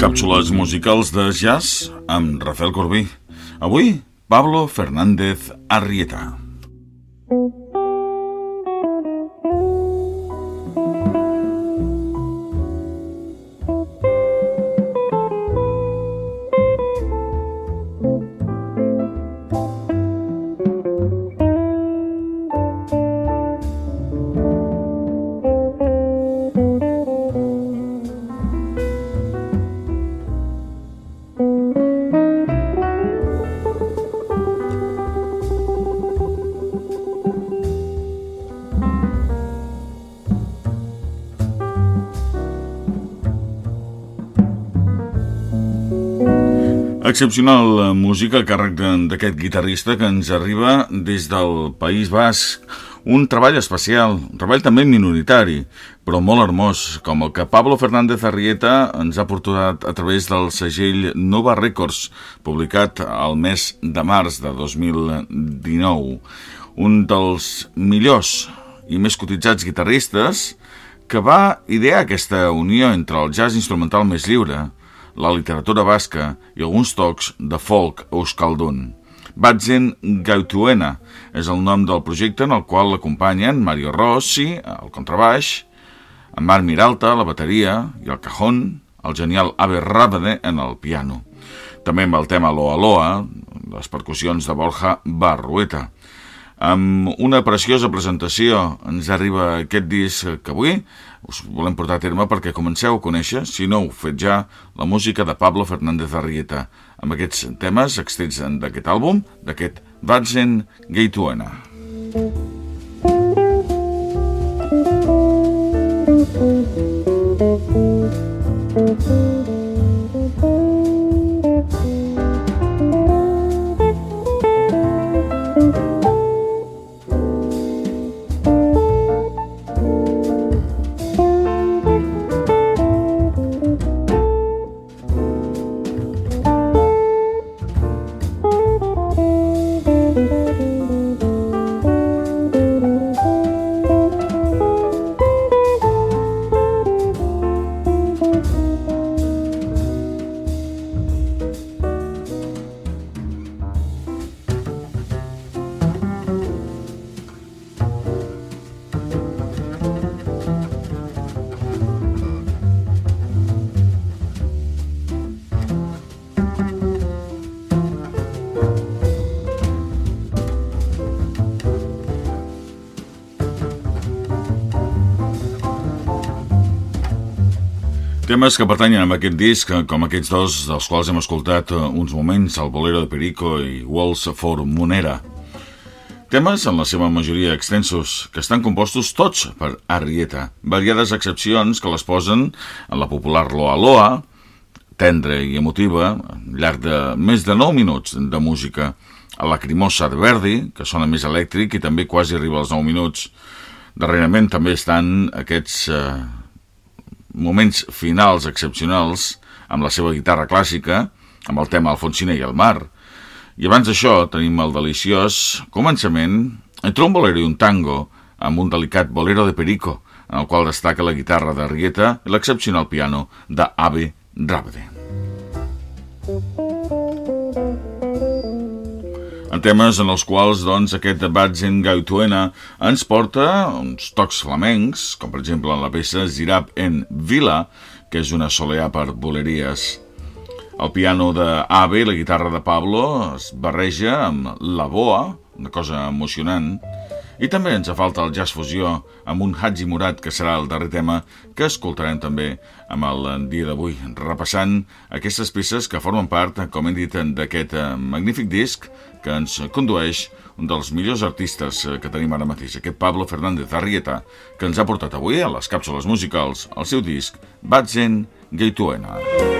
Càpsules musicals de jazz amb Rafael Corbí. Avui, Pablo Fernández Arrieta. Excepcional música a càrrec d'aquest guitarrista que ens arriba des del País Basc. Un treball especial, un treball també minoritari, però molt hermós, com el que Pablo Fernández Arrieta ens ha portat a través del segell Nova Records, publicat al mes de març de 2019. Un dels millors i més cotitzats guitarristes que va idear aquesta unió entre el jazz instrumental més lliure, la literatura basca i alguns tocs de folk euskaldun. Batzen Gautuena és el nom del projecte en el qual l'acompanyen Mario Rossi, al contrabaix, en Marc Miralta, la bateria i el cajón, el genial Abe Rabade en el piano. També amb el tema Loa Loa, les percussions de Borja Barrueta. Amb una preciosa presentació ens arriba aquest disc que avui us volem portar a terme perquè comenceu a conèixer, si no heu fet ja, la música de Pablo Fernández Arrieta, amb aquests temes extrets d'aquest àlbum, d'aquest Vatzen Gaituena. Temes que pertanyen a aquest disc, com aquests dos, dels quals hem escoltat eh, uns moments, el Bolero de Perico i Walls for Monera. Temes, en la seva majoria extensos, que estan compostos tots per Arrieta, variades excepcions que les posen en la popular Loa Loa, tendre i emotiva, llarg de més de 9 minuts de música, a la Crimosa de Verdi, que sona més elèctric i també quasi arriba als 9 minuts. Darrerament també estan aquests eh, moments finals excepcionals amb la seva guitarra clàssica, amb el tema Alfonsina i el mar. I abans d'això tenim el deliciós començament entre un bolero i un tango, amb un delicat bolero de Perico, en el qual destaca la guitarra de Rieta i l'excepcional piano d'Ave Rabde. en temes en els quals doncs, aquest Batzen Gautuena ens porta uns tocs flamencs, com per exemple en la peça Zirab en Vila, que és una soleà per boleries. El piano d'Ave, la guitarra de Pablo, es barreja amb la boa, una cosa emocionant, i també ens falta el jazz fusió amb un Haji Murat, que serà el darrer tema que escoltarem també amb el dia d'avui, repassant aquestes peces que formen part, com hem dit, d'aquest eh, magnífic disc que ens condueix un dels millors artistes eh, que tenim ara mateix, aquest Pablo Fernández Arrieta, que ens ha portat avui a les càpsules musicals el seu disc Batzen Gaituena. Gaituena.